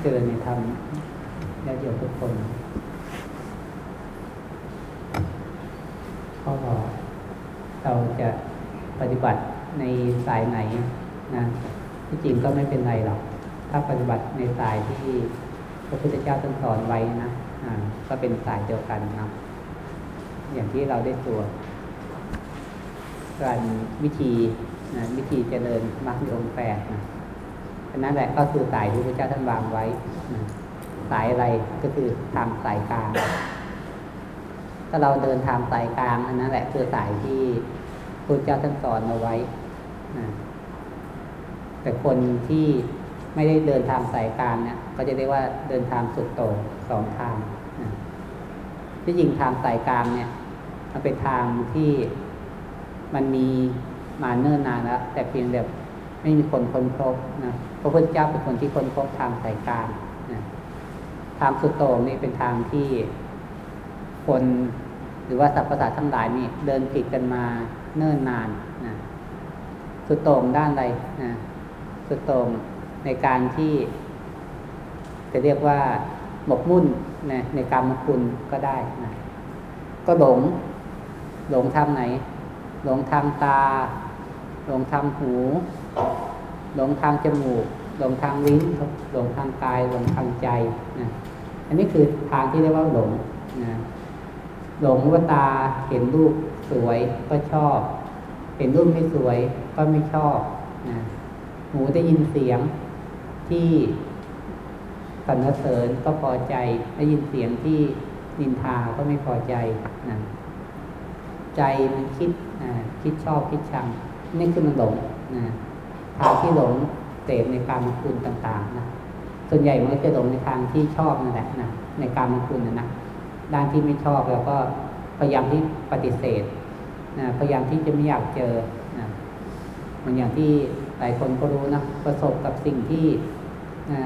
เจริญในธรรมญาติโยมทุกคนก็เราจะปฏิบัติในสายไหนนะที่จริงก็ไม่เป็นไรหรอก ถ้าปฏิบัติในสายที่พระพุทธเจ้าท่านสอนไว้นะอ่าก็เป็นสายเดียวกันนะอย่างที่เราได้ตัวการวิธีนะวิธีเจริญมรรคองค์แปดนะ อันนั้นแหละก็คือสายที่พระเจ้าท่านวางไว้ สายอะไรก็คือทางสายกลาง ถ้าเราเดินทางสายกลางอันนั้นแหละคือสายที่พระเจ้าท่านสอนเอาไว้แต่คนที่ไม่ได้เดินทางสายกลางเนี่ยก็จะเรียกว่าเดินทางสุดโต่งสองทางที่จริงทางสายกลางเนี่ย มันเป็นทางที่มันมีมาเนิ่นนานแล้วแต่เพียงแบบ ไม่มีคนค้นพบนะพระพุทธเจ้าเป็นคนที่ค้นพบทางสายกลางนะทางสุดโต่งนี่เป็นทางที่คนหรือว่าสรรพสัตว์ทั้งหลายนี่เดินผิดกันมาเนิ่นนานนะสุดโต่งด้านใดนะสุดโต่งในการที่ จะเรียกว่าหมกมุ่นนะในกรรมคุณก็ได้นะก็หลง หลงทางไหน หลงทางตา หลงทางหู หลงทางจมูก หลงทางลิ้น หลงทางกาย หลงทางใจนะอันนี้คือทางที่เรียกว่าหลงนะหลงว่าตาเห็นรูปสวยก็ชอบ เห็นรูปไม่สวยก็ไม่ชอบนะหูได้ยินเสียงที่สรรเสริญก็พอใจ ได้ยินเสียงที่นินทาก็ไม่พอใจนะใจมันคิดนะคิดชอบคิดชังนี่คือมันหลงนะ ทางที่หลงเสพในการมคุณต่างๆนะส่วนใหญ่มันก็จะหลงในทางที่ชอบนั่นแหละนะในการมคุณนะนะด้านที่ไม่ชอบเราก็พยายามที่ปฏิเสธนะพยายามที่จะไม่อยากเจอนะมือนอย่างที่หลายคนก็รู้นะประสบกับสิ่งที่นะ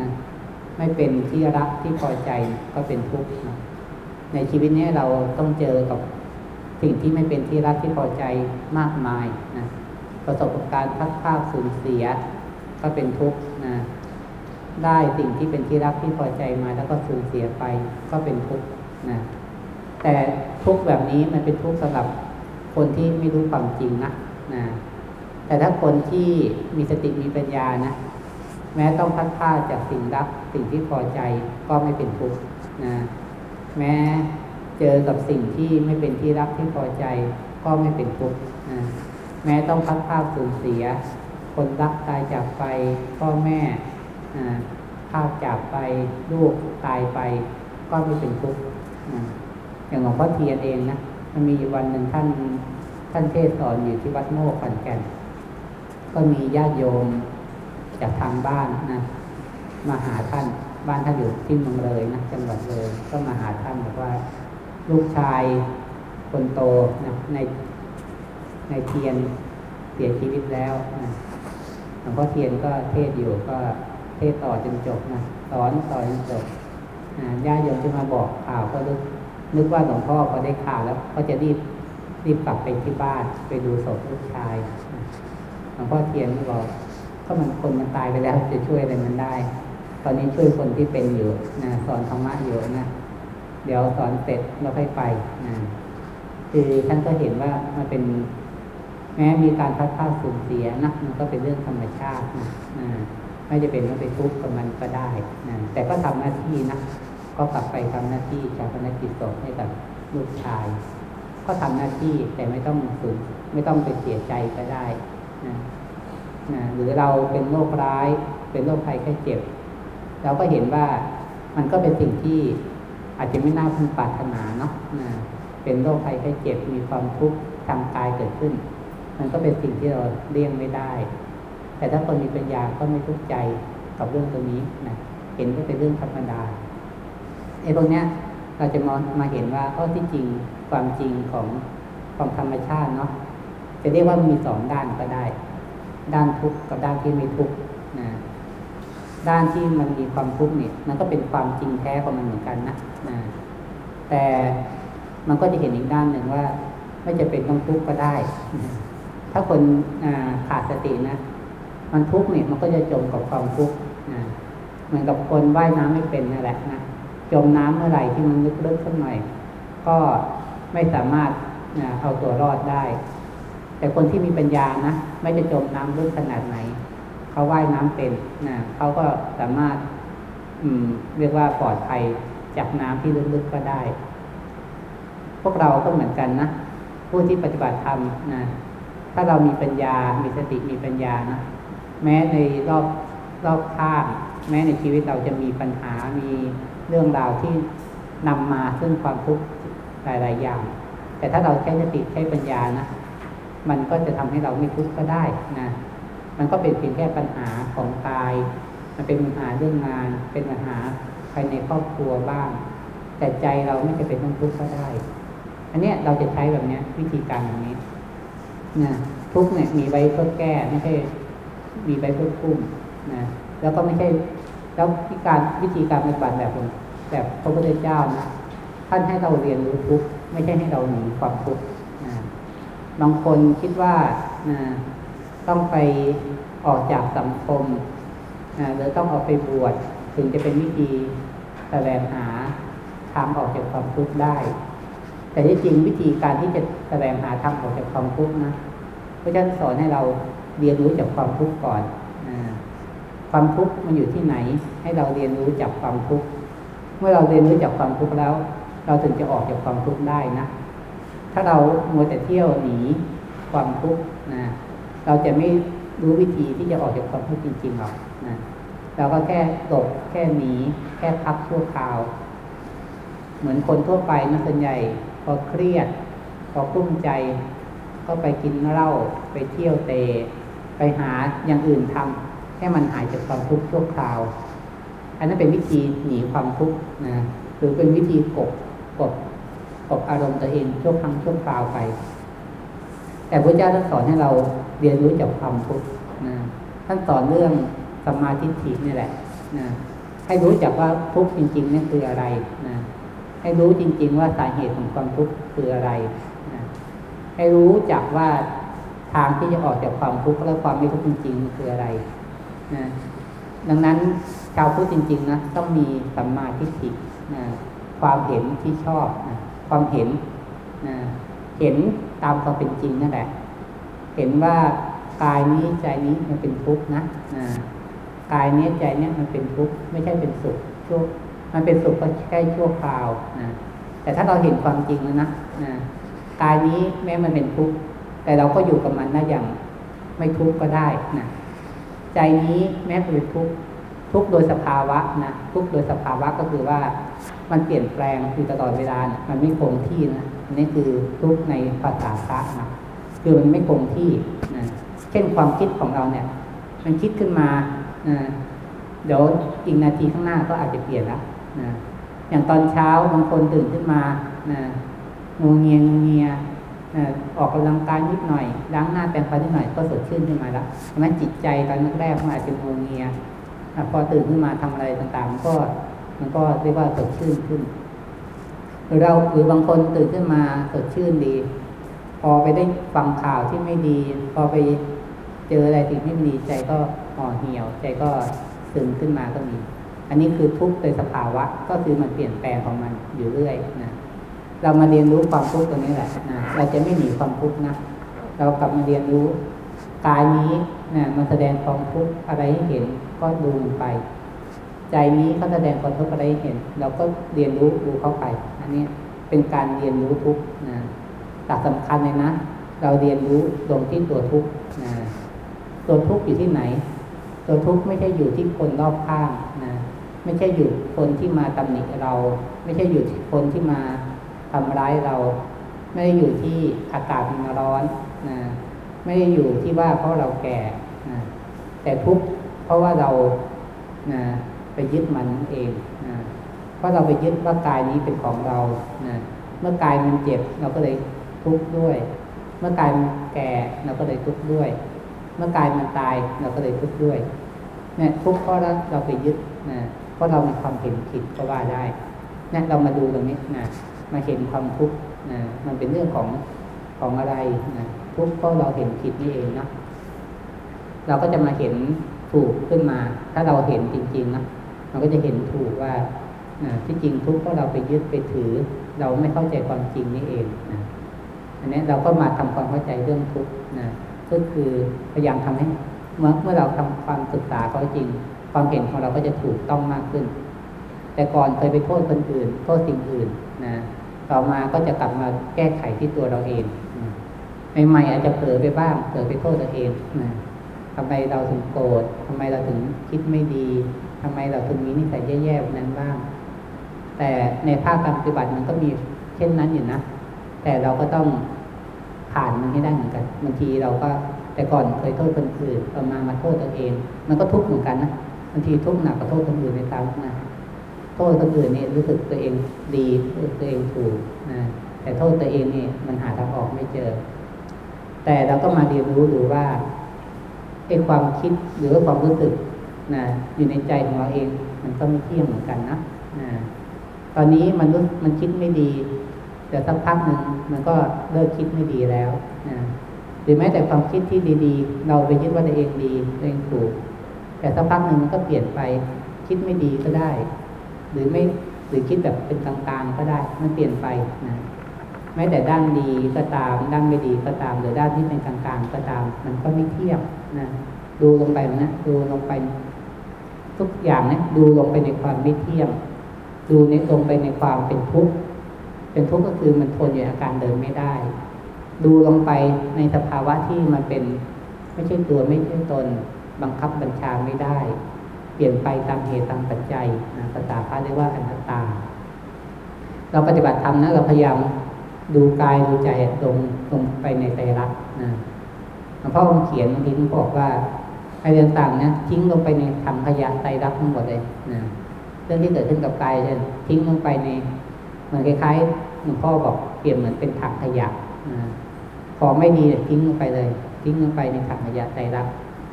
ไม่เป็นที่รักที่พอใจก็เป็นทุกข์นะในชีวิตนี้เราต้องเจอกับสิ่งที่ไม่เป็นที่รักที่พอใจมากมายนะ ประสบกับการพัดพลาดสูญเสีย ก็เป็นทุกข์นะได้สิ่งที่เป็นที่รักที่พอใจมาแล้วก็สูญเสียไปก็เป็นทุกข์นะแต่ทุกข์แบบนี้มันเป็นทุกข์สำหรับคนที่ไม่รู้ความจริงนะนะแต่ถ้าคนที่มีสติมีปัญญานะแม้ต้องพัดพาจากสิ่งรักสิ่งที่พอใจก็ไม่เป็นทุกข์นะแม้เจอกับสิ่งที่ไม่เป็นที่รักที่พอใจก็ไม่เป็นทุกข์ แม้ต้องพัดพลาดสูญเสีย คนรักตายจากไป พ่อแม่พาดจากไปลูกตายไป ก็ไม่เป็นทุกข์อย่างหลวงพ่อเทียนเองนะมันมีวันหนึ่งท่านท่านเทศสอนอยู่ที่วัดโมกขันแก่น ก็มีญาติโยมจากทางบ้านนะมาหาท่านบ้านท่านอยู่ที่เมืองเลยนะจังหวัดเลย ก็มาหาท่านบอกว่า ลูกชายคนโตนะใน ในเทียนเสียชีวิตแล้วนะหลวงพ่อเทียนก็เทศอยู่ก็เทศต่อจนจบนะสอนต่อจนจบญาติโยมที่มาบอกข่าวก็นึกนึกว่าหลวงพ่อพอได้ข่าวแล้ว ก็จะรีบรีบกลับไปที่บ้านไปดูศพลูกชายหลวงพ่อเทียนก็บอกก็มันคนมันตายไปแล้วจะช่วยอะไรมันได้ ตอนนี้ช่วยคนที่เป็นอยู่นะสอนธรรมะอยู่นะเดี๋ยวสอนเสร็จเราค่อยไปนะคือท่านก็เห็นว่ามันเป็น แม้มีการพัดพลาดสูญเสียนะมันก็เป็นเรื่องธรรมชาตินะไม่จะเป็นต้องไปทุกข์กับมันก็ได้นะแต่ก็ทำหน้าที่นะก็กลับไปทำหน้าที่จากพนักกิจศพให้กับลูกชาย ก็ทำหน้าที่แต่ไม่ต้องสูญไม่ต้องไปเสียใจก็ได้นะนะหรือเราเป็นโรคร้าย เป็นโรคภัยแค่เจ็บ เราก็เห็นว่ามันก็เป็นสิ่งที่อาจจะไม่น่าพึงปรารถนาเนาะนะเป็นโรคภัยแค่เจ็บมีความทุกข์ทางกายเกิดขึ้น มันก็เป็นสิ่งที่เราเลี่ยงไม่ได้ แต่ถ้าคนมีปัญญาก็ไม่ทุกข์ใจกับเรื่องตรงนี้นะเห็นว่าเป็นเรื่องธรรมดาไอ้พวกเนี้ย เราจะมองมาเห็นว่าข้อที่จริงความจริงของของธรรมชาติเนาะจะเรียกว่ามีสองด้านก็ได้ ด้านทุกข์กับด้านที่ไม่ทุกข์นะด้านที่มันมีความทุกข์เนี่ย มันก็เป็นความจริงแท้ของมันเหมือนกันนะนะแต่มันก็จะเห็นอีกด้านหนึ่งว่า ไม่จะเป็นต้องทุกข์ก็ได้ ถ้าคนขาดสตินะ มันทุกข์เนี่ยมันก็จะจมกับความทุกข์นะเหมือนกับคนว่ายน้ำไม่เป็นนั่นแหละนะจมน้ำเมื่อไหร่ที่มันลึกๆสักหน่อย ก็ไม่สามารถนะเอาตัวรอดได้ แต่คนที่มีปัญญานะไม่จะจมน้ำลึกขนาดไหนเขาว่ายน้ำเป็นนะเขาก็สามารถ อืม เรียกว่าปลอดภัยจากน้ำที่ลึกๆก็ได้ พวกเราก็เหมือนกันนะผู้ที่ปฏิบัติธรรมนะ ถ้าเรามีปัญญา มีสติ มีปัญญานะ แม้ในรอบรอบข้างแม้ในชีวิตเราจะมีปัญหา มีเรื่องราวที่นำมาซึ่งความทุกข์หลาย ๆ อย่าง แต่ถ้าเราใช้สติใช้ปัญญานะ มันก็จะทำให้เราไม่ทุกข์ก็ได้นะ มันก็เป็นเพียงแค่ปัญหาของกาย มันเป็นปัญหาเรื่องงาน เป็นปัญหาภายในครอบครัวบ้าง แต่ใจเราไม่จะเป็นต้องทุกข์ก็ได้ อันเนี้ยเราจะใช้แบบเนี้ยวิธีการแบบนี้ นะทุกเนี่ยมีไว้เพื่อแก้ไม่ใช่มีไว้เพื่อคุ้มนะแล้วก็ไม่ใช่แล้ววิการวิธีการปฏิบัติแบบแบบพระพุทธเจ้านะท่านให้เราเรียนรู้ทุกไม่ใช่ให้เราหนีความทุกข์นะบางคนคิดว่านะต้องไปออกจากสังคมนะหรือต้องออกไปบวชถึงจะเป็นวิธีแสวงหาทางออกจากความทุกข์ได้ แต่ที่จริงวิธีการที่จะแสวงหาทางออกจากความทุกข์นะพระเจ้าสอนให้เราเรียนรู้จากความทุกข์ก่อนนะความทุกข์มันอยู่ที่ไหน ให้เราเรียนรู้จากความทุกข์เมื่อเราเรียนรู้จากความทุกข์แล้ว เราถึงจะออกจากความทุกข์ได้นะถ้าเรามัวแต่เที่ยวหนีความทุกข์นะเราจะไม่รู้วิธีที่จะออกจากความทุกข์จริงๆหรอกนะเราก็แค่ตกแค่หนีแค่พักชั่วคราว เหมือนคนทั่วไปนะส่วนใหญ่ พอเครียด พอกุ้มใจ ก็ไปกินเหล้าไปเที่ยวเตะไปหาอย่างอื่นทำให้มันหายจากความทุกข์ชั่วคราว อันนั้นเป็นวิธีหนีความทุกข์นะหรือเป็นวิธีกบกบกบอารมณ์ตัวเองชั่วครั้งชั่วคราวไป แต่พระเจ้าท่านสอนให้เราเรียนรู้จากความทุกข์นะท่านสอนเรื่องสมมาธิฏฐินี่แหละนะให้รู้จักว่าทุกข์จริงๆนั่นคืออะไรนะ ให้รู้จริง ๆ ว่าสาเหตุของความทุกข์คืออะไรนะให้รู้จักว่าทางที่จะออกจากความทุกข์และความไม่ทุกข์จริง ๆ คืออะไรนะดังนั้นชาวพุทธจริง ๆ นะต้องมีสัมมาทิฏฐินะความเห็นที่ชอบนะความเห็นนะเห็นตามความเป็นจริงนั่นแหละ เห็นว่ากายนี้ใจนี้มันเป็นทุกข์นะนะกายนี้ใจนี้มันเป็นทุกข์ไม่ใช่เป็นสุขชั่ว มันเป็นสุขก็แค่ชั่วคราวนะแต่ถ้าเราเห็นความจริงแล้วนะนะกายนี้แม้มันเป็นทุกข์แต่เราก็อยู่กับมันนะอย่างไม่ทุกข์ก็ได้นะใจนี้แม้เป็นทุกข์ทุกโดยสภาวะนะทุกโดยสภาวะก็คือว่ามันเปลี่ยนแปลงอยู่ตลอดเวลานะมันไม่คงที่นะนี่คือทุกในภาษาพระนะคือมันไม่คงที่นะเช่นความคิดของเราเนี่ย มันคิดขึ้นมานะเดี๋ยวอีกนาทีข้างหน้าก็อาจจะเปลี่ยนละ นะอย่างตอนเช้าบางคนตื่นขึ้นมานะงูเงียงูเงียนะออกกำลังกายนิดหน่อยล้างหน้าแปรงฟันนิดหน่อยก็สดชื่นขึ้นมาแล้วเพราะนั้นจิตใจตอนแรกๆมันอาจจะงูเงียพอตื่นขึ้นมาทำอะไรต่างๆ ก็มันก็เรียกว่าสดชื่นขึ้นหรือเราหรือบางคนตื่นขึ้นมาสดชื่นดี พอไปได้ฟังข่าวที่ไม่ดี พอไปเจออะไรที่ไม่ดีใจก็ห่อเหี่ยว ใจก็ซึมขึ้นมาก็มี อันนี้คือทุกข์โดยสภาวะก็คือมันเปลี่ยนแปลงของมันอยู่เรื่อยนะเรามาเรียนรู้ความทุกข์ตรงนี้แหละนะเราจะไม่หนีความทุกข์นะเรากลับมาเรียนรู้กายนี้นะมันแสดงความทุกข์อะไรให้เห็นก็ดูมันไป ใจนี้เขาแสดงความทุกข์อะไรให้เห็น เราก็เรียนรู้ดูเข้าไป อันนี้เป็นการเรียนรู้ทุกข์นะแต่สำคัญเลยนะเราเรียนรู้ตรงที่ตัวทุกข์นะตัวทุกข์อยู่ที่ไหน ตัวทุกข์ไม่ใช่อยู่ที่คนรอบข้าง ไม่ใช่อยู่คนที่มาตำหนิเรา ไม่ใช่อยู่ที่คนที่มาทำร้ายเรา ไม่ได้อยู่ที่อากาศมันร้อนนะไม่ได้อยู่ที่ว่าเพราะเราแก่นะแต่ทุกข์เพราะว่าเรานะไปยึดมันเองนะเพราะเราไปยึดว่ากายนี้เป็นของเรานะเมื่อกายมันเจ็บเราก็เลยทุกข์ด้วย เมื่อกายมันแก่เราก็เลยทุกข์ด้วย เมื่อกายมันตายเราก็เลยทุกข์ด้วยเนี่ยทุกข์เพราะเราไปยึดนะ ราะเรามีความเห็นผิดก็ว่าได้นี่ยเรามาดูตรงนี้นะมาเห็นความทุกข์นะมันเป็นเรื่องของของอะไรนะทุกข์เพราะเราเห็นผิดนี่เองเนาะเราก็จะมาเห็นถูกขึ้นมา ถ้าเราเห็นจริงๆนะมันก็จะเห็นถูกว่าที่จริงทุกข์เพราะเราไปยึดไปถือ เราไม่เข้าใจความจริงนี่เองนะอันนี้เราก็มาทำความเข้าใจเรื่องทุกข์นะก็คือพยายามทำให้เมื่อเมื่อเราทำความศึกษาเขาจริง ความเห็นของเราก็จะถูกต้องมากขึ้น แต่ก่อนเคยไปโทษคนอื่นโทษสิ่งอื่นนะต่อมาก็จะกลับมาแก้ไขที่ตัวเราเองใหม่ๆอาจจะเผลอไปบ้างเผลอไปโทษตัวเองนะทำไมเราถึงโกรธทำไมเราถึงคิดไม่ดีทำไมเราถึงมีนิสัยแย่ๆแบบนั้นบ้าง แต่ในภาคการปฏิบัติมันก็มีเช่นนั้นอยู่นะ แต่เราก็ต้องผ่านมันให้ได้เหมือนกันบางทีเราก็แต่ก่อนเคยโทษคนอื่นเอมามาโทษตัวเอง มันก็ทุกข์เหมือนกันนะ บางทีทุกข์หนักกว่าโทษคนอื่นในตามนะโทษคนอื่นเนี่ยรู้สึกตัวเองดีตัวเองถูกนะแต่โทษตัวเองนี่มันหาทางออกไม่เจอ แต่เราก็มาเรียนรู้ดูว่าไอ้ความคิดหรือความรู้สึกนะอยู่ในใจของเราเอง มันก็ไม่เที่ยงเหมือนกันนะนะตอนนี้มันรู้มันคิดไม่ดีแต่สักพักหนึ่งมันก็เลิกคิดไม่ดีแล้วนะหรือแม้แต่ความคิดที่ดี ๆ เราไปยึดว่าตัวเองดีตัวเองถูก แต่สักพักหนึ่งมันก็เปลี่ยนไป คิดไม่ดีก็ได้ หรือไม่หรือคิดแบบเป็นกลางๆก็ได้ มันเปลี่ยนไปนะแม้แต่ด้านดีก็ตาม ด้านไม่ดีก็ตาม หรือด้านที่เป็นกลางๆก็ตาม มันก็ไม่เที่ยงนะดูลงไปนะดูลงไป ทุกอย่างนี่ยดูลงไปในความไม่เที่ยง ดูในลงไปในความเป็นทุกข์เป็นทุกข์ก็คือมันทนอยู่อาการเดินไม่ได้ ดูลงไปในสภาวะที่มันเป็น ไม่ใช่ตัวไม่ใช่ตน บังคับบัญชาไม่ได้ เปลี่ยนไปตามเหตุตามปัจจัยนะภาษาพระเรียกว่าอนัตตา เราปฏิบัติธรรมนะเราพยายามดูกายดูใจลงลงไปในใจรักนะหลวงพ่อเขียนบางทีท่านบอกว่าอะไรต่างๆนะทิ้งลงไปในถังขยะใจรักทั้งหมดเลยนะเรื่องที่เกิดขึ้นกับกายเนี่ยทิ้งลงไปในเหมือนคล้ายๆหลวงพ่อบอกเปรียบเหมือนเป็นถังขยะนะของไม่ดีทิ้งลงไปเลย ทิ้งลงไปในถังขยะใจรัก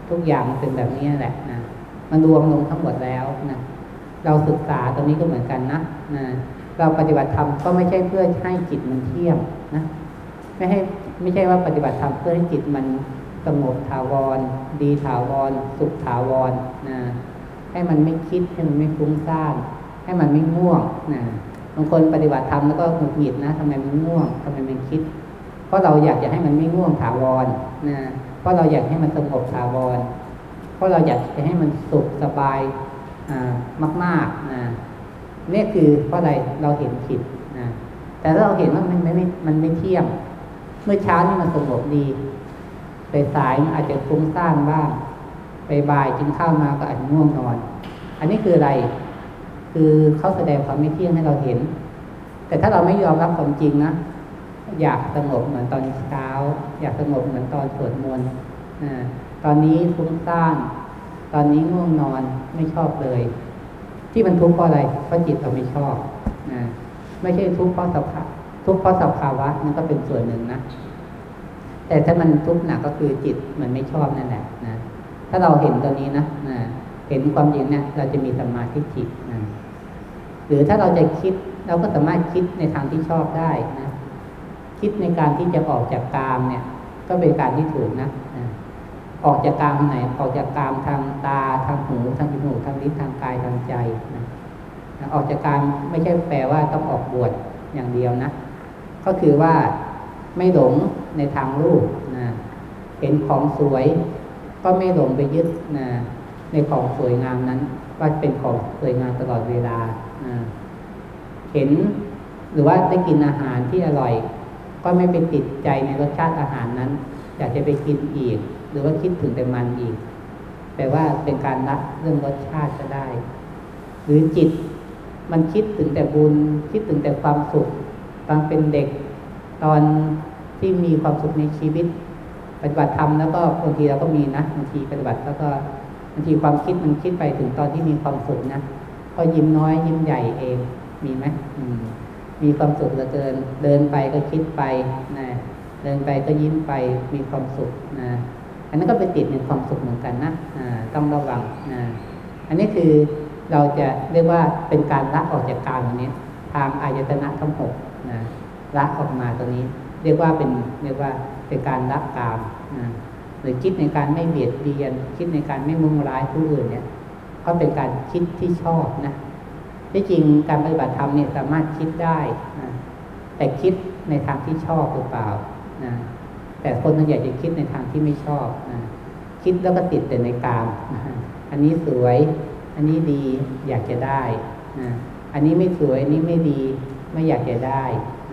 ทุกอย่างมันเป็นแบบนี้แหละนะมันรวมลงทั้งหมดแล้วนะเราศึกษาตรงนี้ก็เหมือนกันนะนะเราปฏิบัติธรรมก็ไม่ใช่เพื่อให้จิตมันเที่ยงนะไม่ให้ไม่ใช่ว่าปฏิบัติธรรมเพื่อให้จิตมันสงบถาวร ดีถาวร สุขถาวรนะให้มันไม่คิดให้มันไม่ฟุ้งซ่านให้มันไม่ง่วงนะบางคนปฏิบัติธรรมแล้วก็หงุดหงิดนะทำไมมันง่วงทำไมมันคิด เพราะเราอยากจะให้มันไม่ง่วงถาวรนะ เพราะเราอยากให้มันสงบถาวร เพราะเราอยากจะให้มันสุขสบายมากๆนะนี่คือเพราะอะไรเราเห็นผิดนะแต่ถ้าเราเห็นว่ามันไม่มันไม่เที่ยงเมื่อเช้านี่มันสงบดีไปสายอาจจะฟุ้งซ่านบ้างไปบ่ายกินข้าวมาก็อาจง่วงนอน อันนี้คืออะไร คือเขาแสดงความไม่เที่ยงให้เราเห็น แต่ถ้าเราไม่ยอมรับความจริงนะ อยากสงบเหมือนตอนเช้า อยากสงบเหมือนตอนสวดมนต์ตอนนี้ฟุ้งซ่านตอนนี้ง่วงนอนไม่ชอบเลย ที่มันทุกข์เพราะอะไรเพราะจิตเราไม่ชอบนะไม่ใช่ทุกข์เพราะสภาทุกข์เพราะสภาวะนั่นก็เป็นส่วนหนึ่งนะแต่ถ้ามันทุกข์หนักก็คือจิตมันไม่ชอบนั่นแหละนะถ้าเราเห็นตัวนี้นะนะเห็นความจริงเนี่ยเราจะมีสมาธิจิตนะหรือถ้าเราจะคิดเราก็สามารถคิดในทางที่ชอบได้นะ คิดในการที่จะออกจากกามเนี่ย ก็เป็นการที่ถูกนะออกจากกามไหนออกจากกามทางตาทางหูทางจมูกทางลิ้นทางกายทางใจนะออกจากการไม่ใช่แปลว่าต้องออกบวชอย่างเดียวนะ ก็คือว่าไม่หลงในทางรูปนะเห็นของสวย ก็ไม่หลงไปยึดนะในของสวยงามนั้น ว่าเป็นของสวยงามตลอดเวลานะเห็นหรือว่าได้กินอาหารที่อร่อย ก็ไม่ไปติดใจในรสชาติอาหารนั้น อยากจะไปกินอีก หรือว่าคิดถึงแต่มันอีกแปลว่าเป็นการละเรื่องรสชาติก็ได้ หรือจิตมันคิดถึงแต่บุญ คิดถึงแต่ความสุข ตอนเป็นเด็ก ตอนที่มีความสุขในชีวิต ปฏิบัติธรรมแล้วก็บางทีเราก็มีนะบางทีปฏิบัติแล้วก็บางทีความคิดมันคิดไปถึงตอนที่มีความสุขนะก็ยิ้มน้อยยิ้มใหญ่เองมีไหมม มีความสุขเหลือเกิน เดินไปก็คิดไปนะเดินไปก็ยิ้มไปมีความสุขนะอันนั้นก็ไปติดในความสุขเหมือนกันนะต้องระวังนะอันนี้คือเราจะเรียกว่าเป็นการละออกจากการงนี้ทางอายตนะทั้งหกนะละออกมาตรงนี้ เรียกว่าเป็นเรียกว่าเป็นการละกามนะหรือคิดในการไม่เบียดเบียน คิดในการไม่มุ่งร้ายผู้อื่นเนี่ยเพราะเป็นการคิดที่ชอบนะ ที่จริงการปฏิบัติธรรมเนี่ยสามารถคิดได้นะแต่คิดในทางที่ชอบหรือเปล่านะแต่คนส่วนใหญ่จะคิดในทางที่ไม่ชอบนะคิดแล้วก็ติดแต่ในกามนะอันนี้สวย อันนี้ดีอยากจะได้นะอันนี้ไม่สวย อันนี้ไม่ดีไม่อยากจะได้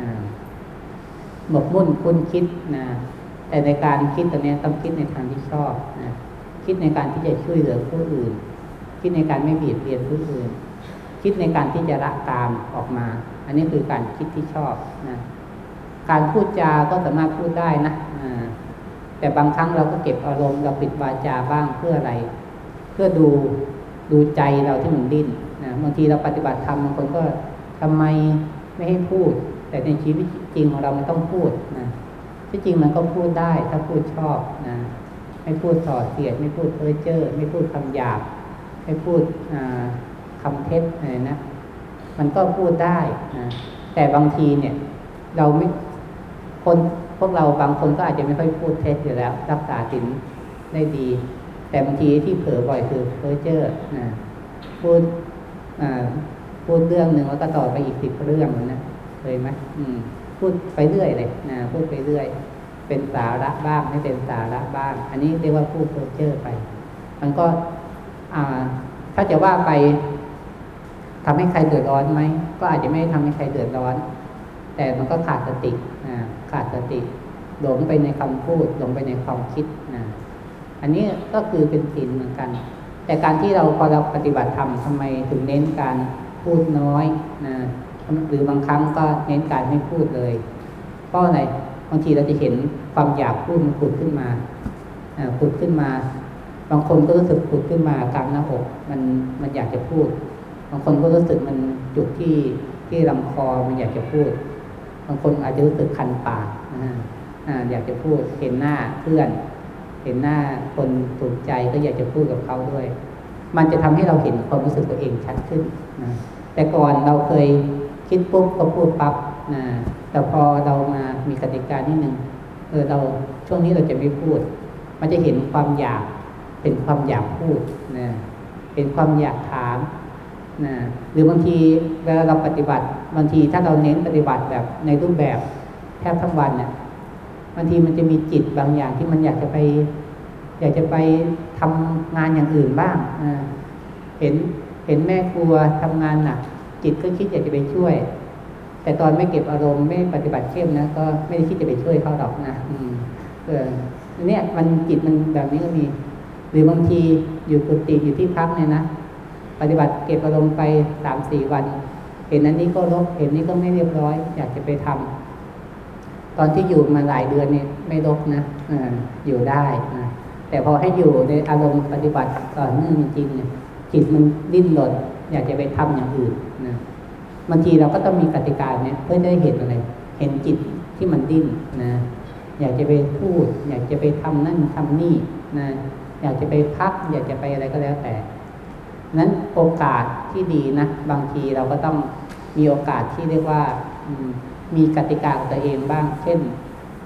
นะหมกมุ่นคุณคิดนะแต่ในการคิดตรงนี้ต้องคิดในทางที่ชอบนะคิดในการที่จะช่วยเหลือผู้อื่น คิดในการไม่เบียดเบียนผู้อื่น คิดในการที่จะละตามออกมา อันนี้คือการคิดที่ชอบนะการพูดจาก็สามารถพูดได้นะแต่บางครั้งเราก็เก็บอารมณ์เราปิดวาจาบ้างเพื่ออะไร เพื่อดูดูใจเราที่มันดิ้นนะบางทีเราปฏิบัติธรรมบางคนก็ทำไมไม่ให้พูด แต่ในชีวิตจริงของเรามันต้องพูดนะที่จริงมันก็พูดได้ถ้าพูดชอบนะไม่พูดส่อเสียด ไม่พูดเพ้อเจ้อไม่พูดคำหยาบ ไม่พูด คำเท็จอะไรนะมันก็พูดได้นะแต่บางทีเนี่ย เราไม่คนพวกเราบางคนก็อาจจะไม่ค่อยพูดเท็จอยู่แล้ว รักษาศีลได้ดี แต่บางทีที่เผลอบ่อยคือเพ้อเจ้อนะพูดพูดเรื่องหนึ่งแล้วก็ต่อไปอีกสิบเรื่องนะเคยไหมมพูดไปเรื่อยเลยนะพูดไปเรื่อย เป็นสาระบ้างไม่เป็นสาระบ้าง อันนี้เรียกว่าพูดเพ้อเจ้อไป มันก็ถ้าจะว่าไป ทำให้ใครเดือดร้อนไหมก็อาจจะไม่ทำให้ใครเดือดร้อน แต่มันก็ขาดสติขาดสติ หลงไปในคำพูดหลงไปในความคิดนะอันนี้ก็คือเป็นศีลเหมือนกัน แต่การที่เราพอเราปฏิบัติธรรมทำไมถึงเน้นการพูดน้อยนะหรือบางครั้งก็เน้นการไม่พูดเลยเพราะอะไรบางทีเราจะเห็นความอยากพูดมันผุดขึ้นมาผุดขึ้นมา บางคนก็รู้สึกผุดขึ้นมากลางหน้าอก มันมันอยากจะพูด บางคนก็รู้สึกมันจุดที่ที่ลำคอมันอยากจะพูด บางคนอาจจะรู้สึกคันปากอยากจะพูดเห็นหน้าเพื่อน เห็นหน้าคนถูกใจก็อยากจะพูดกับเขาด้วย มันจะทำให้เราเห็นความรู้สึกตัวเองชัดขึ้นนะแต่ก่อนเราเคยคิดปุ๊บก็พูดปั๊บนะแต่พอเรามามีกติกานิดหนึ่งเออเราช่วงนี้เราจะไม่พูด มันจะเห็นความอยากเป็นความอยากพูดนะเป็นความอยากถาม นะหรือบางทีเวลาเราปฏิบัติ บางทีถ้าเราเน้นปฏิบัติแบบในรูปแบบแทบทั้งวันเนี่ยบางทีมันจะมีจิตบางอย่างที่มันอยากจะไป อยากจะไปทำงานอย่างอื่นบ้างเห็นเห็นแม่ครัวทำงานหนักจิตก็คิดอยากจะไปช่วย แต่ตอนไม่เก็บอารมณ์ไม่ปฏิบัติเข้มนะก็ไม่ได้คิดจะไปช่วยเขาหรอกนะอืมเออเนี่ยมันจิตมันแบบนี้ก็มี หรือบางทีอยู่กุฏิอยู่ที่พักเนี่ยนะ ปฏิบัติเก็บอารมณ์ไปสามสี่วัน เห็นอันนี้ก็ลบเห็นนี้ก็ไม่เรียบร้อย อยากจะไปทำตอนที่อยู่มาหลายเดือนเนี่ยไม่ลบนะออยู่ได้นะแต่พอให้อยู่ในอารมณ์ปฏิบัติต่อเนื่องจริงเนี่ยจิตมันดิ้นรนอยากจะไปทำอย่างอื่นนะบางทีเราก็ต้องมีกติกาเนี่ยเพื่อได้เห็นอะไร เห็นจิตที่มันดิ้นนะอยากจะไปพูด อยากจะไปทำนั่นทำนี่นะอยากจะไปพัก อยากจะไปอะไรก็แล้วแต่ นั้นโอกาสที่ดีนะบางทีเราก็ต้องมีโอกาสที่เรียกว่ามีกติกาของตัวเองบ้าง เช่น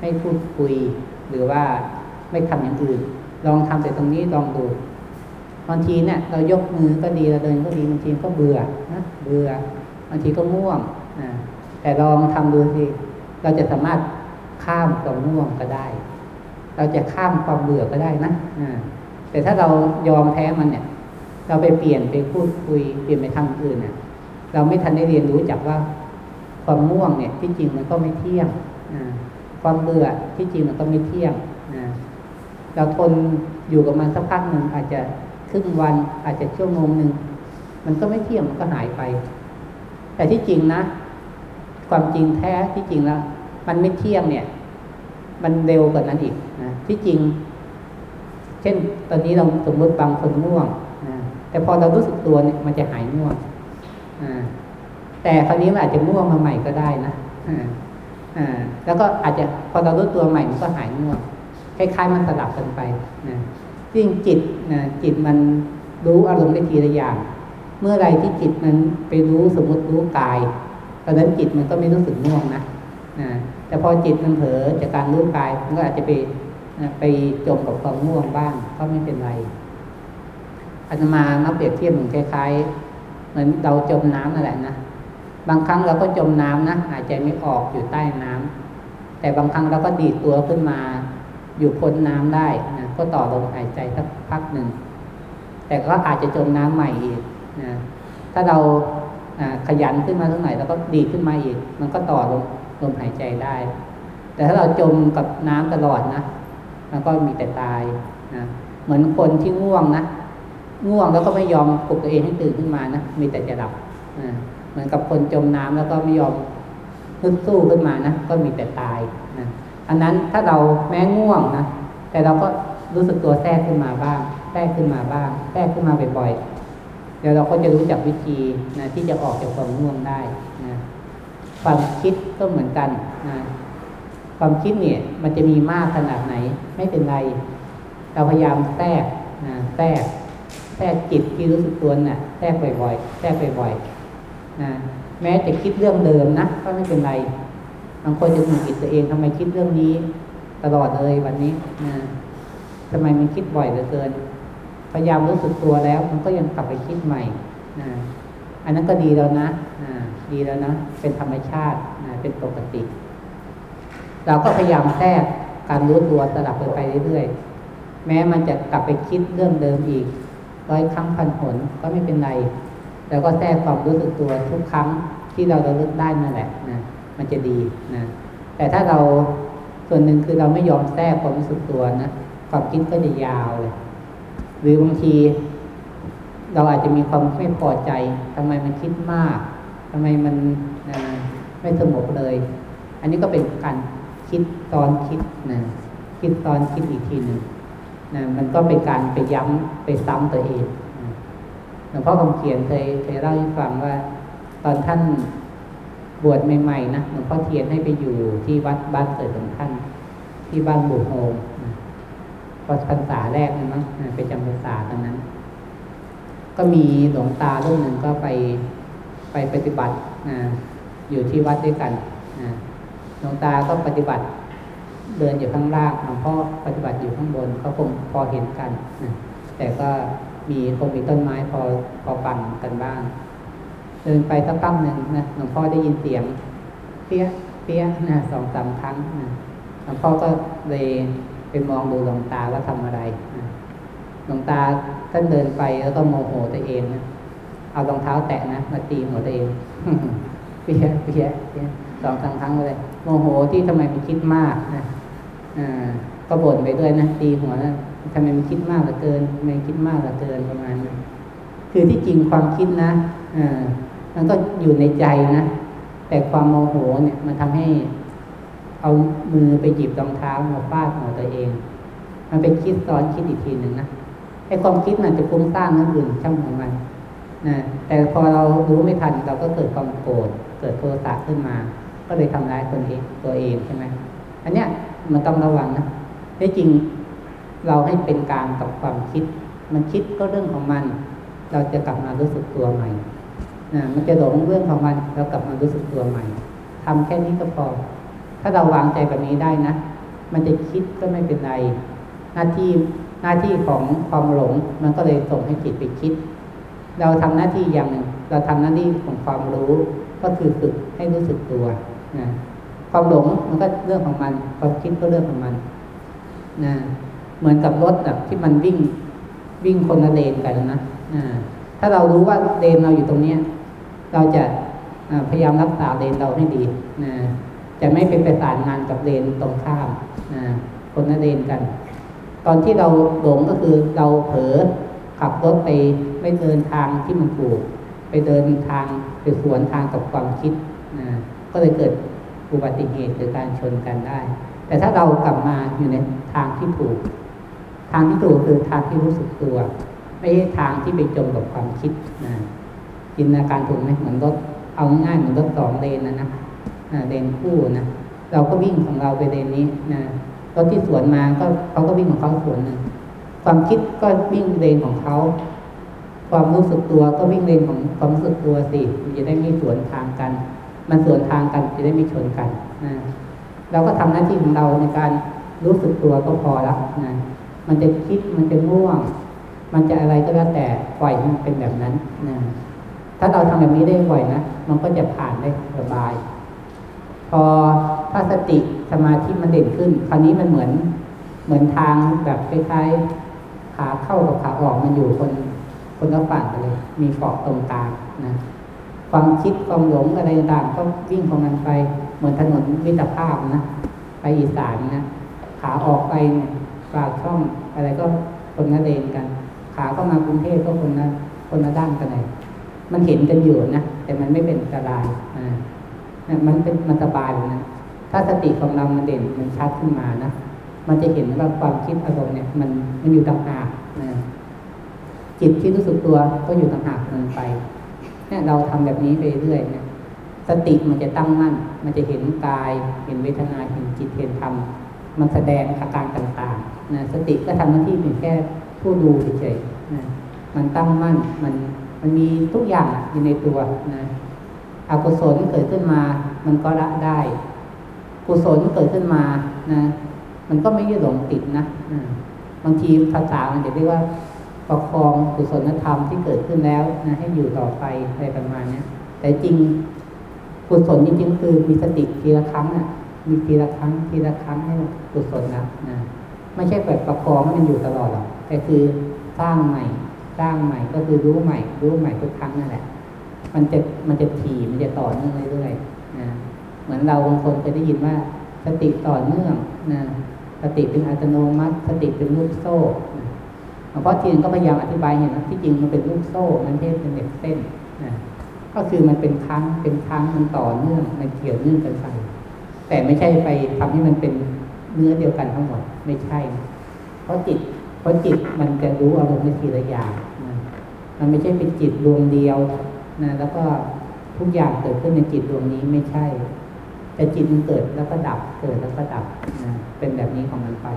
ไม่พูดคุยหรือว่าไม่ทำอย่างอื่น ลองทำแต่ตรงนี้ลองดูบางทีเนี่ย เรายกมือก็ดีเราเดินก็ดีบางทีก็เบื่อนะเบื่อบางทีก็ง่วงนะแต่ลองทำดูสิเราจะสามารถข้ามความง่วงก็ได้ เราจะข้ามความเบื่อก็ได้นะแต่ถ้าเรายอมแพ้มันเนี่ย เราไปเปลี่ยนไปพูดคุยเปลี่ยนไปทางอื่นเนี่ยเราไม่ทันได้เรียนรู้จักว่า ความง่วงเนี่ยที่จริงมันก็ไม่เที่ยงความเบื่อที่จริงมันก็ไม่เที่ยงเราทนอยู่กับมันสักพักหนึ่งอาจจะครึ่งวันอาจจะชั่วโมงหนึ่งมันก็ไม่เที่ยงมันก็หายไป แต่ที่จริงนะ ความจริงแท้ที่จริงแล้ว มันไม่เที่ยงเนี่ย มันเร็วกว่านั้นอีกนะที่จริง เช่น ตอนนี้เราสมมติบางคนง่วง แต่พอเรารู้สึกตัวเนี่ยมันจะหายง่วงแต่คราวนี้มันอาจจะง่วงมาใหม่ก็ได้นะแล้วก็อาจจะพอเรารู้ตัวใหม่มันก็หายง่วงคล้ายๆมันสลับกันไปนะซึ่งจิตนะจิตมันรู้อารมณ์ได้ทีละอย่าง เมื่อไรที่จิตมันไปรู้สมมติรู้กายตอนนั้นจิตมันก็ไม่รู้สึกง่วงนะนะแต่พอจิตมันเผลอจากการรู้กายมันก็อาจจะไปนะไปจมกับความง่วงบ้างก็ไม่เป็นไร อาตมานับเปรียบเทียบเหมือนคล้ายๆ เหมือนเราจมน้ำนั่นแหละนะ บางครั้งเราก็จมน้ำนะหายใจไม่ออกอยู่ใต้น้ำแต่บางครั้งเราก็ดีดตัวขึ้นมา อยู่พ้นน้ำได้นะก็ต่อลมหายใจสักพักหนึ่ง แต่ก็อาจจะจมน้ำใหม่อีกนะถ้าเราขยันขึ้นมาเท่าไหร่แล้วก็ดีขึ้นมาอีก มันก็ต่อลมลมหายใจได้ แต่ถ้าเราจมกับน้ำตลอดนะมันก็มีแต่ตายนะเหมือนคนที่ง่วงนะ ง่วงแล้วก็ไม่ยอมปลุกตัวเองให้ตื่นขึ้นมานะมีแต่จะหลับเหมือนกับคนจมน้ำแล้วก็ไม่ยอมฮึดสู้ขึ้นมานะก็มีแต่ตายนะอันนั้นถ้าเราแม้ง่วงนะแต่เราก็รู้สึกตัวแทรกขึ้นมาบ้างแทรกขึ้นมาบ้างแทรกขึ้นมาบ่อยๆเดี๋ยวเราก็จะรู้จักวิธีนะที่จะออกจากความง่วงได้นะความคิดก็เหมือนกันนะความคิดเนี่ย มันจะมีมากขนาดไหน ไม่เป็นไร เราพยายามแทรกนะแทรก แทรกจิตที่รู้สึกตัวน่ะแทรกบ่อยๆแทรกบ่อยๆนะแม้จะคิดเรื่องเดิมนะก็ไม่เป็นไรบางคนจะหงุดหงิดตัวเองทำไมคิดเรื่องนี้ ตลอดเลยวันนี้นะทำไมมันคิดบ่อยเหลือเกิน พยายามรู้สึกตัวแล้ว มันก็ยังกลับไปคิดใหม่นะอันนั้นก็ดีแล้วนะนะดีแล้วนะเป็นธรรมชาตินะเป็นปกติ เราก็พยายามแทรกการรู้ตัวสลับไปไปเรื่อยๆแม้มันจะกลับไปคิดเรื่องเดิมอีก ร้อยครั้งพันหนก็ไม่เป็นไรแล้วก็แทรกความรู้สึกตัวทุกครั้งที่เราระลึกได้นั่นแหละนะมันจะดีนะแต่ถ้าเราส่วนหนึ่งคือเราไม่ยอมแทรกความรู้สึกตัวนะความคิดก็จะยาวเลยหรือบางที เราอาจจะมีความไม่พอใจทำไมมันคิดมากทำไมมันไม่สงบเลย อันนี้ก็เป็นการคิดตอนคิดนะคิดตอนคิดอีกทีหนึ่ง นะมันก็เป็นการไปย้ำไปซ้ำตัวเองหลวงพ่อคำเขียนเคยเคยเล่าให้ฟังว่า ตอนท่านบวชใหม่ๆนะหลวงพ่อเทียนให้ไปอยู่ที่วัดบ้านเกิดของท่าน ที่บ้านบุโฮมพอพรรษาแรกนะมั้งไปจำพรรษาตอนนั้น ก็มีหลวงตารุ่นหนึ่งก็ไปไปปฏิบัติอยู่ที่วัดด้วยกันหลวงตาก็ปฏิบัติ เดินอยู่ข้างล่างหลวงพ่อปฏิบัติอยู่ข้างบนเขาคงพอเห็นกันนะแต่ก็มีคงมีต้นไม้พอพอฟังกันบ้าง เดินไปสักตั้งหนึ่งนะหลวงพ่อได้ยินเสียง เปี้ยเปี้ยนะสองสามครั้งนะหลวงพ่อก็เลยไปมองดูหลวงตาว่าทำอะไรนะหลวงตาท่านเดินไปแล้วก็โมโหตัวเองนะเอารองเท้าแตะนะมาตีหัวตัวเองเปี้ยเปี้ยเปี้ยสองสามครั้งเลยโมโหที่ทำไมมันคิดมากนะ ก็บ่นไปด้วยนะตีหัวนะทำไมมันคิดมากเหลือเกินทำไมคิดมากเหลือเกินประมาณนั้นคือที่จริงความคิดนะอมันก็อยู่ในใจนะแต่ความโมโหเนี่ยมันทำให้เอามือไปหยิบรองเท้ามาฟาดหัวตัวเอง มันเป็นคิดซ้อนคิดอีกทีหนึ่งนะไอ้ความคิดมันจะฟุ้งซ่านนั่นอื่นช่างของมันนะแต่พอเรารู้ไม่ทันเราก็เกิดความโกรธเกิดโทสะขึ้นมา ก็เลยทำร้ายคนเองตัวเองใช่ไหมอันเนี้ย มันต้องระวังนะที่จริงเราให้เป็นกลางกับความคิด มันคิดก็เรื่องของมัน เราจะกลับมารู้สึกตัวใหม่นะมันจะหลงเรื่องของมันเรากลับมารู้สึกตัวใหม่ทำแค่นี้ก็พอ ถ้าเราวางใจแบบนี้ได้นะ มันจะคิดก็ไม่เป็นไร หน้าที่หน้าที่ของความหลง มันก็เลยส่งให้จิตไปคิด เราทำหน้าที่อย่างหนึ่งเราทำหน้าที่ของความรู้ก็คือฝึกให้รู้สึกตัวนะ ความหลงมันก็เรื่องของมันความคิดก็เรื่องของมันนะเหมือนกับรถแบบที่มันวิ่งวิ่งคนละเลนกันนะนะถ้าเรารู้ว่าเลนเราอยู่ตรงเนี้ย เราจะพยายามรักษาเลนเราให้ดีนะจะไม่เป็นประสานงานกับเลนตรงข้ามนะคนละเลนกัน ตอนที่เราหลงก็คือเราเผลอขับรถไปไม่เดินทางที่มันถูก ไปเดินทางไปสวนทางกับความคิดนะก็เลยเกิด อุบัติเหตุหรือการชนกันได้ แต่ถ้าเรากลับมาอยู่ในทางที่ถูก ทางที่ถูกคือทางที่รู้สึกตัว ไม่ใช่ทางที่ไปจมกับความคิดนะจินตนาการถูกไหมเหมือนรถเอาง่ายเหมือนรถสองเลนนะนะเลนคู่นะเราก็วิ่งของเราไปเลนนี้นะรถที่สวนมาก็เขาก็วิ่งของเขาสวนหนึ่งความคิดก็วิ่งเลนของเขาความรู้สึกตัวก็วิ่งเลนของความรู้สึกตัวสิมันจะได้ไม่สวนทางกัน มันสวนทางกันจะได้ไม่ชนกันนะเราก็ทำหน้าที่ของเราในการรู้สึกตัวก็พอแล้วนะมันจะคิดมันจะง่วง มันจะอะไรก็แล้วแต่ปล่อยให้มันเป็นแบบนั้นนะถ้าเราทำแบบนี้ได้บ่อยนะมันก็จะผ่านได้สบาย พอถ้าสติสมาธิมันเด่นขึ้น คราวนี้มันเหมือนเหมือนทางแบบคล้ายๆขาเข้ากับขาออกมันอยู่คนคนละฝั่งกันเลย มีเกาะตรงกลางนะ ความคิดความหลงอะไรต่างๆก็วิ่งของมันไป เหมือนถนนมิตรภาพนะไปอีสานนะขาออกไปเนี่ยปากช่องอะไรก็คนละเลนกัน ขาเข้ามากรุงเทพก็คนละคนละด้านกันเลยมันเห็นกันอยู่นะแต่มันไม่เป็นอันตรายนะมันเป็นมันสบายเลยนะถ้าสติของเรามันเด่นมันชัดขึ้นมานะมันจะเห็นว่าความคิดอารมณ์เนี่ย มันมันอยู่ต่างหากนะจิตที่รู้สึกตัวก็อยู่ต่างหากมันไป เนี่ยเราทำแบบนี้ไปเรื่อยเนี่ยสติมันจะตั้งมั่น มันจะเห็นกาย เห็นเวทนา เห็นจิต เห็นธรรม มันแสดงอาการต่างๆนะสติก็ทำหน้าที่เป็นแค่ผู้ดูเฉยๆนะมันตั้งมั่น มันมันมีทุกอย่างอยู่ในตัวนะอกุศลเกิดขึ้นมา มันก็ละได้ กุศลเกิดขึ้นมานะ มันก็ไม่ยึดหลงติดนะบางทีภาษามันจะเรียกว่า ประคองกุศลธรรมที่เกิดขึ้นแล้วนะให้อยู่ต่อไปอะไรประมาณนี้แต่จริงกุศลจริงๆคือมีสติทีละครั้งอะ มีทีละครั้งทีละครั้งให้กุศลนะนะไม่ใช่แบบประคองให้มันอยู่ตลอดหรอกแต่คือสร้างใหม่ สร้างใหม่ก็คือรู้ใหม่ รู้ใหม่ทุกครั้งนั่นแหละ มันจะมันจะถี่มันจะต่อเนื่องเรื่อยๆนะเหมือนเราบางคนเคยได้ยินว่าสติต่อเนื่องนะสติเป็นอัตโนมัติ สติเป็นลูกโซ่ หลวงพ่อเทียนก็พยายามอธิบายเห็นที่จริงมันเป็นลูกโซ่มันไม่ใช่เป็นเด็กเส้นนะก็คือมันเป็นครั้งเป็นครั้งมันต่อเนื่องมันเกี่ยวเนื่องกันไปแต่ไม่ใช่ไปทำให้มันเป็นเนื้อเดียวกันทั้งหมดไม่ใช่ เพราะจิต เพราะจิตมันจะรู้อารมณ์ในทีละอย่างนะมันไม่ใช่เป็นจิตดวงเดียวนะแล้วก็ทุกอย่างเกิดขึ้นในจิตดวงนี้ไม่ใช่ แต่จิตมันเกิดแล้วก็ดับเกิดแล้วก็ดับนะเป็นแบบนี้ของมันไป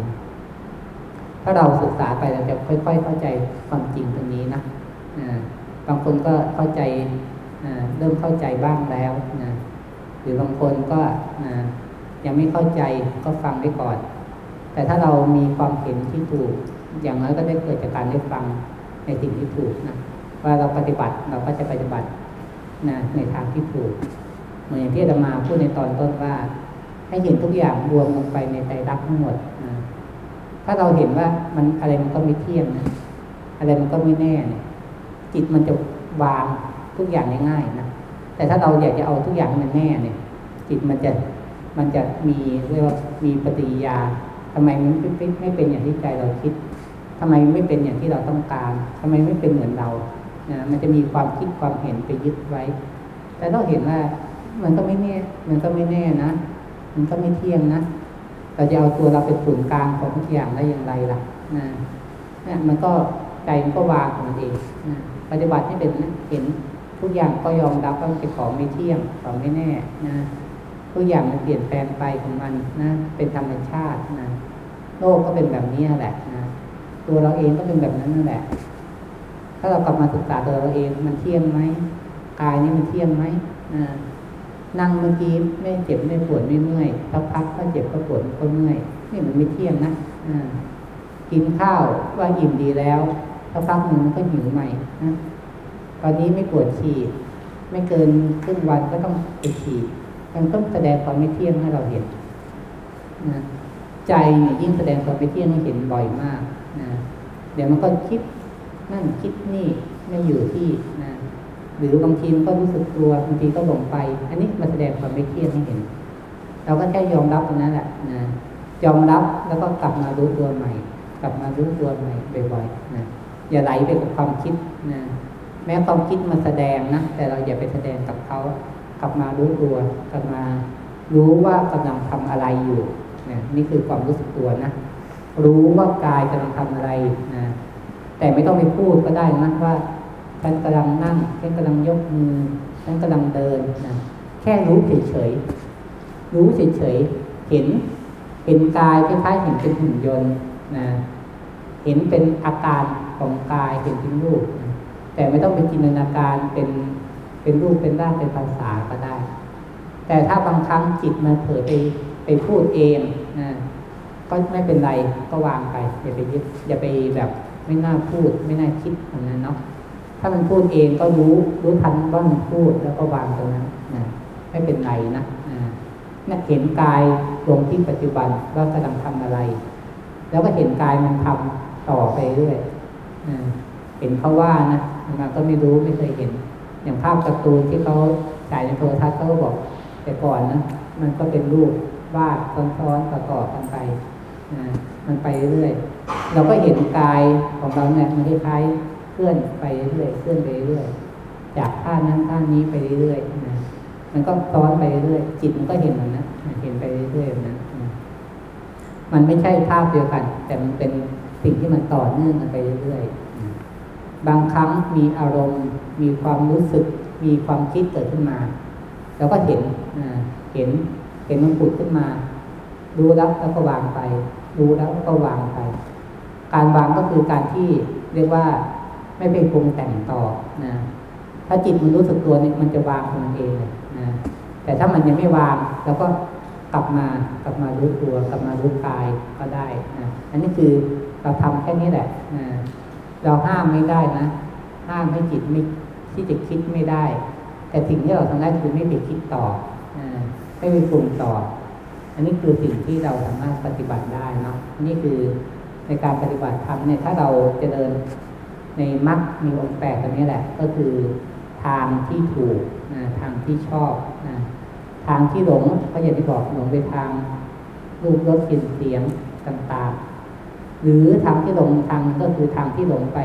ถ้าเราศึกษาไปเราจะค่อย ๆ เข้าใจความจริงตรงนี้นะบางคนก็เข้าใจเริ่มเข้าใจบ้างแล้วนะหรือบางคนก็ยังไม่เข้าใจก็ฟังไว้ก่อน แต่ถ้าเรามีความเห็นที่ถูก อย่างน้อยก็ได้เกิดจากการได้ฟังในสิ่งที่ถูกนะว่าเราปฏิบัติเราก็จะปฏิบัตินะในทางที่ถูก เหมือนที่อาตมาพูดในตอนต้นว่า ให้เห็นทุกอย่างรวมลงไปในใจรักทั้งหมด ถ้าเราเห็นว่ามันอะไรมันก็ไม่เที่ยงนะอะไรมันก็ไม่แน่เนี่ยจิตมันจะวางทุกอย่างง่ายๆนะแต่ถ้าเราอยากจะเอาทุกอย่างมันแน่เนี่ย จิตมันจะมันจะมีเรียกว่ามีปฏิยาทำไมมันไม่เป็นอย่างที่ใจเราคิดทำไมไม่เป็นอย่างที่เราต้องการทำไมไม่เป็นเหมือนเรานะมันจะมีความคิดความเห็นไปยึดไว้ แต่เราเห็นว่ามันก็ไม่แน่ มันก็ไม่แน่นะ มันก็ไม่เที่ยงนะ เราจะเอาตัวเราเป็นศูนย์กลางของทุกอย่างได้อย่างไรล่ะนะนี่มันก็ใจมันก็วางของมันเองนะปฏิบัติให้เป็นเห็นทุกอย่างก็ยอมรับว่ามันเป็นของไม่เที่ยงของไม่แน่นะทุกอย่างมันเปลี่ยนแปลงไปของมันนะเป็นธรรมชาตินะโลกก็เป็นแบบนี้แหละนะตัวเราเองก็เป็นแบบนั้นนั่นแหละ ถ้าเรากลับมาศึกษาตัวเราเองมันเที่ยงไหมกายนี้มันเที่ยงไหมนะ นั่งเมื่อกี้ไม่เจ็บไม่ปวดไม่เมื่อยสักพักก็เจ็บก็ปวดก็เมื่อยนี่มันไม่เที่ยงนะกินข้าวว่าอิ่มดีแล้วสักพักหนึ่งก็หิวใหม่นะตอนนี้ไม่ปวดฉี่ไม่เกินครึ่งวันก็ต้องไปฉี่มันต้องแสดงความไม่เที่ยงให้เราเห็นนะใจเนี่ยยิ่งแสดงความไม่เที่ยงให้เห็นบ่อยมากนะเดี๋ยวมันก็คิดนั่นคิดนี่ไม่อยู่ที่ หรือบางทีมันก็รู้สึกกลัวบางทีก็หลงไป อันนี้มาแสดงความไม่เที่ยงให้เห็น เราก็แค่ยอมรับตรงนั้นแหละนะยอมรับแล้วก็กลับมารู้ตัวใหม่ กลับมารู้ตัวใหม่บ่อยๆนะอย่าไหลไปกับความคิดนะแม้ความคิดมาแสดงนะแต่เราอย่าไปแสดงกับเขากลับมารู้ตัวกลับมารู้ว่ากำลังทำอะไรอยู่นะนี่คือความรู้สึกตัวนะรู้ว่ากายกำลังทำอะไรนะแต่ไม่ต้องไปพูดก็ได้นะว่า ฉันกำลังนั่งฉันกำลังยกมือฉันกำลังเดินนะแค่รู้เฉยๆรู้เฉยๆเห็น เห็นกายคล้ายๆเห็นเป็นหุ่นยนต์นะเห็นเป็นอาการของกายเห็นเป็นรูปนะแต่ไม่ต้องเป็นจินตนาการเป็นเป็นรูปเป็นร่างเป็นภาษาก็ได้ แต่ถ้าบางครั้งจิตมันเผลอไปไปพูดเองนะก็ไม่เป็นไรก็วางไปอย่าไปยึดอย่าไปแบบไม่น่าพูด ไม่น่าคิดอันนั้นเนาะ ถ้ามันพูดเองก็รู้รู้ทันว่ามันพูดแล้วก็วางตรงนั้นนะไม่เป็นไรนะนะเห็นกายลงที่ปัจจุบันว่ากำลังทำอะไร แล้วก็เห็นกายมันทำต่อไปเรื่อยเห็นเขาว่านะมันก็ไม่รู้ไม่เคยเห็น อย่างภาพการ์ตูนที่เขาฉายในโทรทัศน์เขาก็บอก แต่ก่อนนะมันก็เป็นรูปวาดซ้อนๆต่อๆกันไปมันไปเรื่อยเราก็เห็นกายของเราเนี่ยมันคล้าย เคลื่อนไปเรื่อยเคลื่อนไปเรื่อยจากท่านั้นท่านี้ไปเรื่อยนะมันก็ซ้อนไปเรื่อยจิตมันก็เห็นมันนะเห็นไปเรื่อยๆนะมันไม่ใช่ภาพเดียวกัน แต่มันเป็นสิ่งที่มันต่อเนื่องกันไปเรื่อยๆบางครั้งมีอารมณ์ มีความรู้สึก มีความคิดเกิดขึ้นมาเราก็เห็นเห็นเห็นมันผุดขึ้นมา รู้แล้วแล้วก็วางไป รู้แล้วก็วางไป การวางก็คือการที่เรียกว่า ไม่ไปปรุงแต่งต่อนะถ้าจิตมันรู้สึกตัวเนี่ยมันจะวางของมันเองเลยนะแต่ถ้ามันยังไม่วางแล้วก็กลับมากลับมารู้ตัวกลับมารู้กายก็ได้นะอันนี้คือเราทำแค่นี้แหละนะเราห้ามไม่ได้นะห้ามให้จิตไม่ที่จะคิดไม่ได้ แต่สิ่งที่เราทำได้คือไม่ไปคิดต่อไม่ไปปรุงต่อ อันนี้คือสิ่งที่เราสามารถปฏิบัติได้เนาะนี่คือในการปฏิบัติธรรมเนี่ยถ้าเราจะเดิน ในมรรคมีองค์แปดตรงนี้แหละ ก็คือทางที่ถูกนะทางที่ชอบนะทางที่หลงก็อย่างที่บอกหลงไปทางรูปรสกลิ่นเสียงต่างๆ หรือทางที่หลงทางก็คือทางที่หลงไป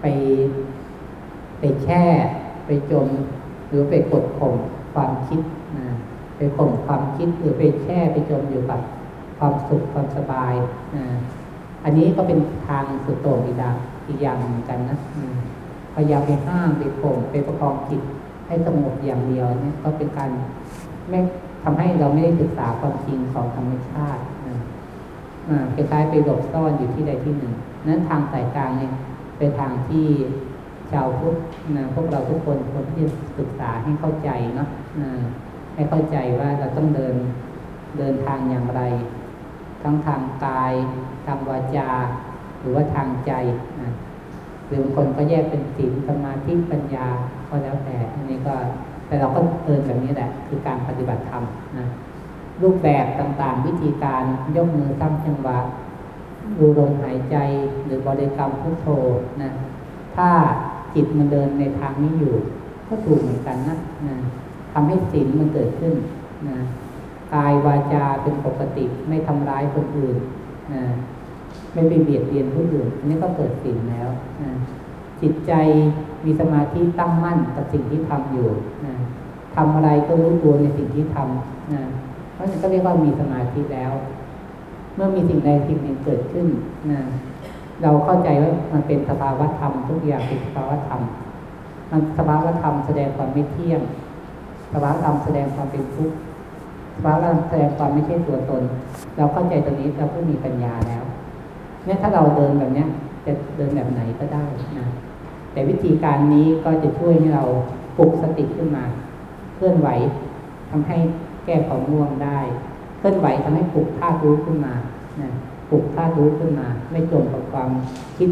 ไปไปแช่ ไปจม หรือไปกดข่มความคิดนะไปข่มความคิดหรือไปแช่ไปจมอยู่กับความสุขความสบายอันนี้ก็เป็นทางสุดโต่งอีกอย่า อีกอย่างเหมือนกันนะพยายามไปห้ามไปข่มไปประคองจิตให้สงบอย่างเดียวเนี่ยก็เป็นการไม่ทำให้เราไม่ได้ศึกษาความจริงของธรรมชาติคล้ายๆไปหลบซ่อนอยู่ที่ใดที่หนึ่ง นั้นทางสายกลางเนี่ยเป็นทางที่ชาวพุทธนะพวกเราทุกคนควรที่จะศึกษาให้เข้าใจเนาะให้เข้าใจว่าเราต้องเดินเดินทางอย่างไร ทั้งทางกาย ทางวาจา รือว่าทางใจนะหรือบางคนก็แยกเป็นศีลสมาธิปัญญาก็แล้วแต่อันนี้ก็แต่เราก็เดินแบบนี้แหละ คือการปฏิบัติธรรมนะรูปแบบต่างๆ วิธีการยกมือตั้งจังหวะดูลมหายใจหรือบริกรรมพุทโธนะถ้าจิตมันเดินในทางนี้อยู่ ก็ถูกเหมือนกันนะนะทำให้ศีลมันเกิดขึ้นนะกายวาจาเป็นปกติไม่ทำร้ายคนอื่นนะ ไม่ไปเบียดเบียนผู้อื่นอันนี้ก็เกิดศีลแล้วนะจิตใจมีสมาธิตั้งมั่นกับสิ่งที่ทำอยู่นะทำอะไรก็รู้ตัวในสิ่งที่ทำนะเพราะฉะนั้นก็เรียกว่ามีสมาธิแล้ว เมื่อมีสิ่งใดสิ่งหนึ่งเกิดขึ้นนะเราเข้าใจว่ามันเป็นสภาวะธรรมทุกอย่างเป็นสภาวะธรรม มันสภาวะธรรมแสดงความไม่เที่ยง สภาวะธรรมแสดงความเป็นทุกข์สภาวะธรรมแสดงความไม่ใช่ตัวตน เราเข้าใจตรงนี้เราก็มีปัญญาแล้ว เนี่ยถ้าเราเดินแบบเนี้ยจะเดินแบบไหนก็ได้นะแต่วิธีการนี้ก็จะช่วยให้เราปลุกสติขึ้นมา เคลื่อนไหวทำให้แก้ความง่วงได้ เคลื่อนไหวทำให้ปลุกธาตุรู้ขึ้นมานะปลุกธาตุรู้ขึ้นมา ไม่จมกับความคิด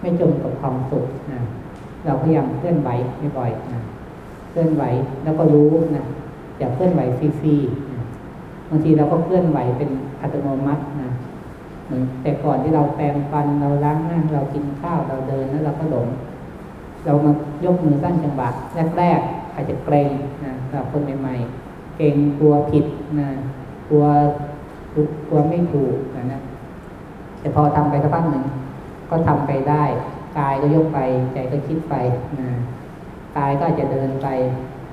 ไม่จมกับความสุขนะเราพยายามเคลื่อนไหวบ่อยๆนะเคลื่อนไหวแล้วก็รู้นะอย่าเคลื่อนไหวฟรีๆบางทีเราก็เคลื่อนไหวเป็นอัตโนมัตินะ เหมือนแต่ก่อนที่เราแปรงฟันเราล้างหน้าเรากินข้าวเราเดินแล้วเราก็หลง เรามายกมือสั้นจังหวะแรกๆอาจจะเกรงนะสำหรับคนใหม่ๆเกรงกลัวผิดนะกลัวกลัวไม่ถูกนะนะแต่พอทำไปสักพักหนึ่งก็ทำไปได้กายก็ยกไปใจก็คิดไปนะกายก็อาจจะเดินไป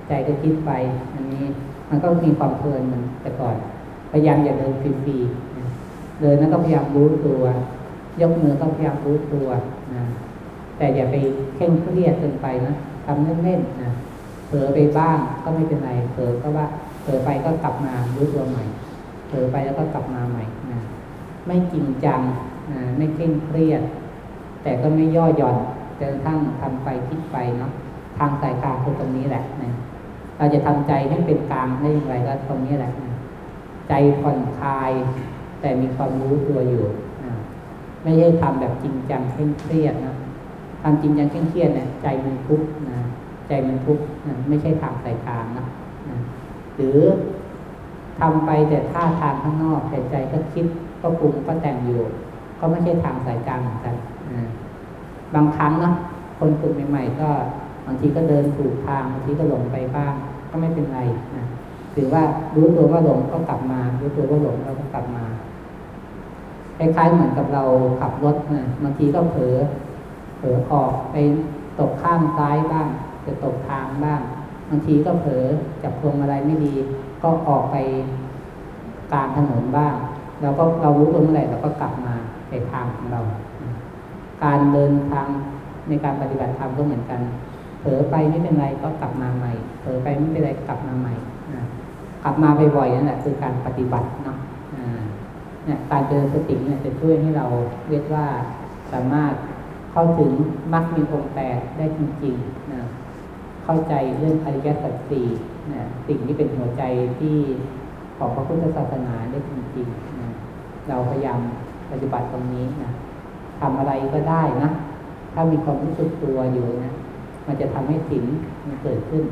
ใจก็คิดไป อันนี้มันก็มีความเพลินเหมือนแต่ก่อนพยายามอย่าเดินฟรีๆ เดินแล้วก็พยายามรู้ตัว ยกมือก็พยายามรู้ตัวนะแต่อย่าไปเคร่งเครียดเกินไปนะทำเล่นๆนะเผลอไปบ้างก็ไม่เป็นไรเผลอก็ว่าเผลอไปก็กลับมารู้ตัวใหม่เผลอไปแล้วก็กลับมาใหม่นะไม่จริงจังนะไม่เคร่งเครียด แต่ก็ไม่ย่อหย่อนจนทั้งทำไปคิดไปเนาะทางสายกลางคือตรงนี้แหละนะเราจะทำใจให้เป็นกลางได้อย่างไรก็ตรงนี้แหละนะใจผ่อนคลาย แต่มีความรู้ตัวอยู่นะไม่ใช่ทำแบบจริงจังเคร่งเครียดนะทำจริงจังเคร่งเครียดเนี่ยใจมันทุกข์นะใจมันทุกข์นะไม่ใช่ทางสายกลางนะนะหรือทำไปแต่ท่าทางข้างนอกแต่ใจก็คิดก็ปรุงก็แต่งอยู่ ก็ไม่ใช่ทางสายกลางเหมือนกันนะบางครั้งเนาะคนฝึกใหม่ ๆ ก็บางทีก็เดินถูกทางบางทีก็หลงไปบ้าง ก็ไม่เป็นไรนะถือว่ารู้ตัวว่าหลงก็กลับมา รู้ตัวว่าหลงเราก็กลับมา คล้ายๆเหมือนกับเราขับรถนะบางทีก็เผลอเผลอออกไปตกข้ามซ้ายบ้าง จะตกทางบ้าง บางทีก็เผลอจับพวงมาลัยไม่ดี ก็ออกไปกลางถนนบ้างเราก็เรารู้ตัวเมื่อไหร่เราก็กลับมาในทางของเรา การเดินทางในการปฏิบัติธรรมก็เหมือนกัน เผลอไปไม่เป็นไรก็กลับมาใหม่ เผลอไปไม่เป็นไรกลับมาใหม่กลับมาบ่อยๆนั่นแหละคือการปฏิบัติเนาะ เนี่ยการเจริญสติเนี่ยจะช่วยให้เราเรียกว่าสามารถเข้าถึงมรรคมีองค์แปดได้จริงๆนะเข้าใจเรื่องอริยสัจสี่นะสิ่งที่เป็นหัวใจที่ของพระพุทธศาสนาได้จริงๆนะเราพยายามปฏิบัติตรงนี้นะทำอะไรก็ได้นะ ถ้ามีความรู้สึกตัวอยู่นะ มันจะทำให้สิ่งมันเกิดขึ้น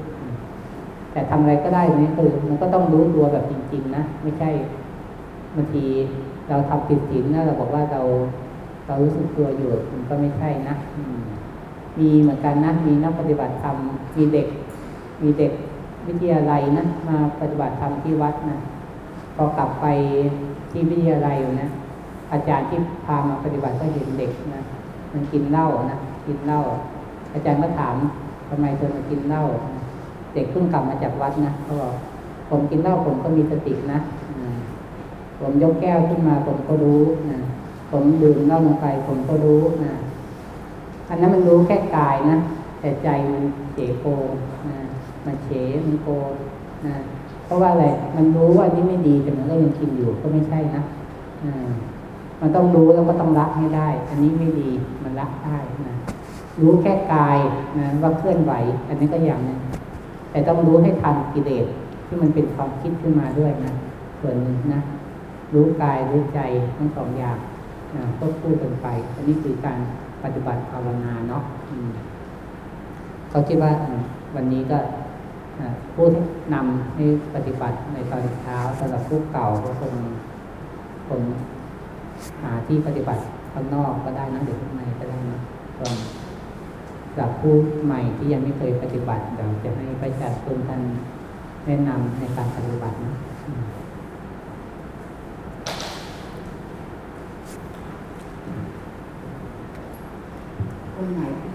แต่ทำอะไรก็ได้นี่คือมันก็ต้องรู้ตัวแบบจริง ๆ นะ ไม่ใช่บางที เราทำผิดศีลนะเราบอกว่าเราเรารู้สึกตัวอยู่มันก็ไม่ใช่นะมีเหมือนกันนะมีนักปฏิบัติธรรมมีเด็ก มีเด็กวิทยาลัยนะมาปฏิบัติธรรมที่วัดนะพอกลับไปที่วิทยาลัยนะอาจารย์ที่พามาปฏิบัติก็เห็นเด็กนะมันกินเหล้านะกินเหล้าอาจารย์ก็ถามทำไมเธอมากินเหล้าเด็กเพิ่งกลับมาจากวัดนะเขาบอกผมกินเหล้าผมก็มีสตินะ ผมยกแก้วขึ้นมาผมก็รู้นะผมดื่มเหล้าลงไปผมก็รู้นะอันนั้นมันรู้แค่กายนะแต่ใจมันเฉโกนะมันเฉมันโกนะเพราะว่าอะไรมันรู้ว่านี่ไม่ดีแต่มันก็ยังกินอยู่ก็ไม่ใช่นะอ่ามันต้องรู้แล้วก็ต้องละให้ได้ อันนี้ไม่ดีมันละได้นะรู้แค่กายนะว่าเคลื่อนไหว อันนี้ก็อย่างนึงแต่ต้องรู้ให้ทันกิเลสที่มันเป็นความคิดขึ้นมาด้วยนะส่วนหนึ่งนะ รู้กายรู้ใจทั้งสองอย่างควบคู่กันไป อันนี้คือการปฏิบัติภาวนาเนาะเขาคิดว่าวันนี้ก็พูดนำให้ปฏิบัติในตอนเช้าสำหรับผู้เก่าก็คงคงหาที่ปฏิบัติข้างนอกก็ได้นะเดี๋ยวข้างในก็ได้นะสำหรับผู้ใหม่ที่ยังไม่เคยปฏิบัติเดี๋ยวจะให้พระอาจารย์ตุนท่านแนะนำในการปฏิบัตินะ 嗯。